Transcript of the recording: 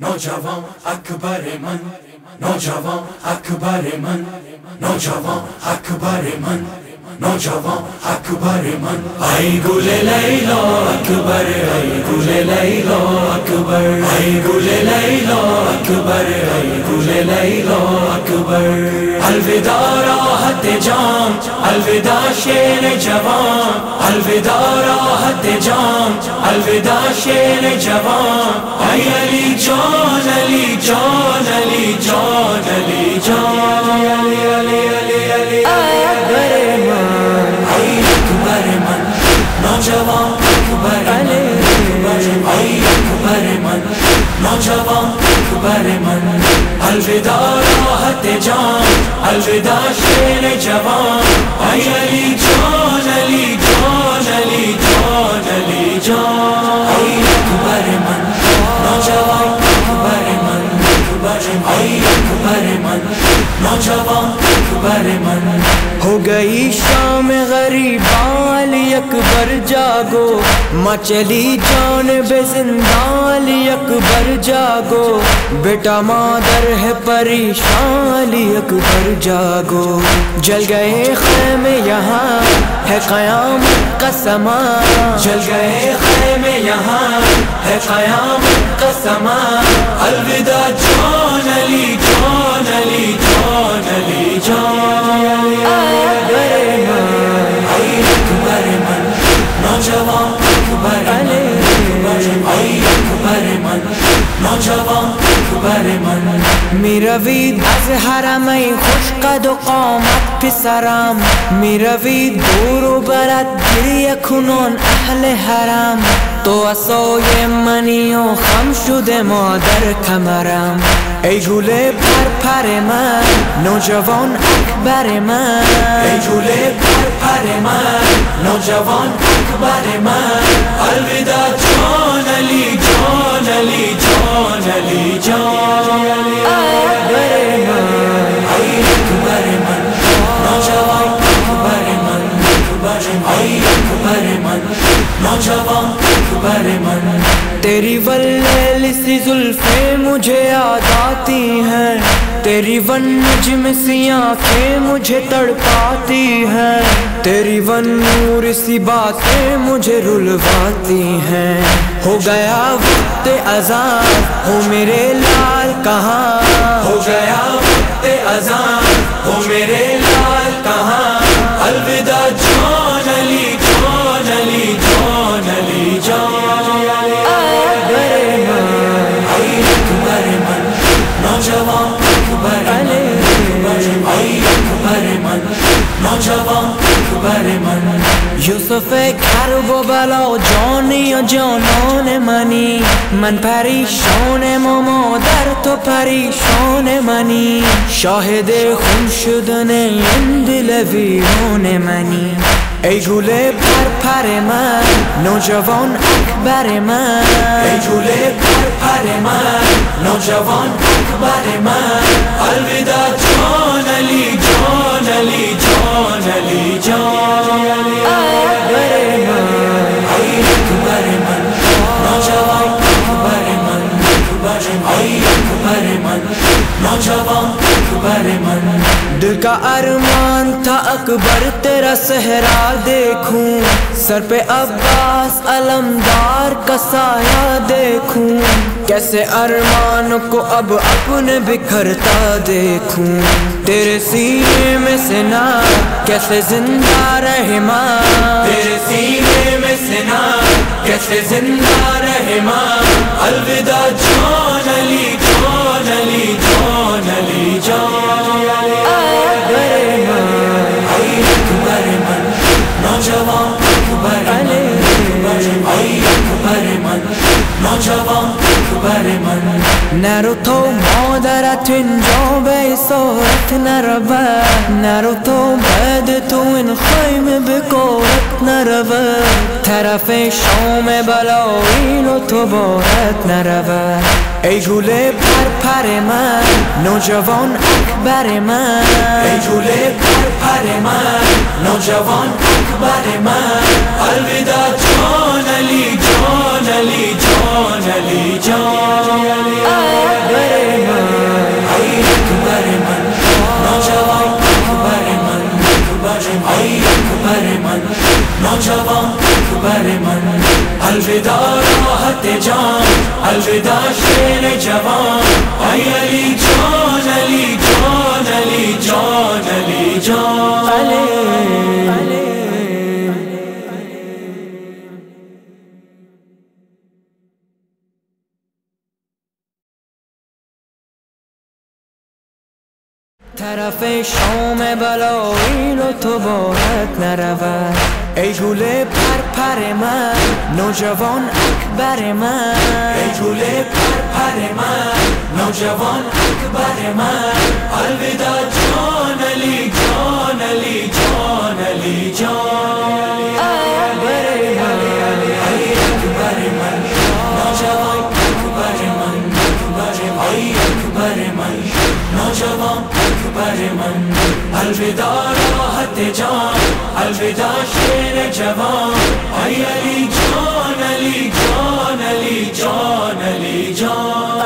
نوجوان اکبر من نوجوان اکبر من نوجوان اکبر من نوجوان اکبر من آئی گل لیلا اکبر آئی گل لیلا اکبر آئی گل لیلا اکبر آئی گل لیلا اکبر الوداع، راحت جام الوداع شیر جوان. الوداع، راحت جام الوداع شیر جوان. علی جان علی جان علی جان علی جان. ہو گئی شام غریبان اکبر، جاگو۔ مچلی جان بے زندان اکبر، جاگو۔ بیٹا مادر ہے پریشان اکبر، جاگو۔ جل گئے خیمے یہاں، ہے قیام کا سما۔ جل گئے خیمے یہاں، ہے قیام کا سما۔ الوداع میروید، از حرمی خوش قد و قامت پسرم. میروید، دور و برد گریه کنون اهل حرم. تو اصای منی و خم شده مادر کمرم. ای گوله پر پر من، نوجوان اکبر من. ای جوله پر پر من، نوجوان اکبر من. الوداع جان علی جان علی جان علی، جان اکبر مجھے یاد آتی ہیں۔ تیری ون نجم سی آنکھیں مجھے تڑپاتی ہیں۔ تیری ون نور سی باتیں مجھے رلواتی ہیں۔ ہو گیا وقت اذان ہو میرے لال، کہاں یوسف کرب و بلا جانی و جانان منی من پریشان و مادر تو پریشان منی شاهد خون شدن این دل ویران منی ای گوله پر پر من نوجوان اکبر من ای جوله پر پر من نوجوان اکبر من الوداع جان علی جان علی جان علی جان دل کا ارمان تھا اکبر، تیرا صحرا دیکھوں۔ سر پہ عباس، علمدار کا سایہ دیکھوں۔ کیسے ارمان کو اب اپنے بکھرتا دیکھوں۔ تیرے سینے میں سے کیسے زندہ رہے ماں۔ تیرے سینے میں سنا کیسے زندہ رہے ماں۔ الوداع جان علی من نرو تو مادرت اینجا به اسارت نروه تو بعد تو این خیمه بکارت نروه طرف شام بلایین و تو بارت نروه ای گوله پر پر من نوجوان اکبر من ای جوله پر پر من نوجوان اکبر من الوداع جان علی جان علی جان علی جان طرف شام بلایل و تو باید نرود. ای گوله پر پر من نوجوان اکبر من. ای گوله پر پر من نوجوان اکبر من. الوداع جان علی جان علی جان علی جان. ای جدا شیر جوان علی جان علی جان علی جان علی جان.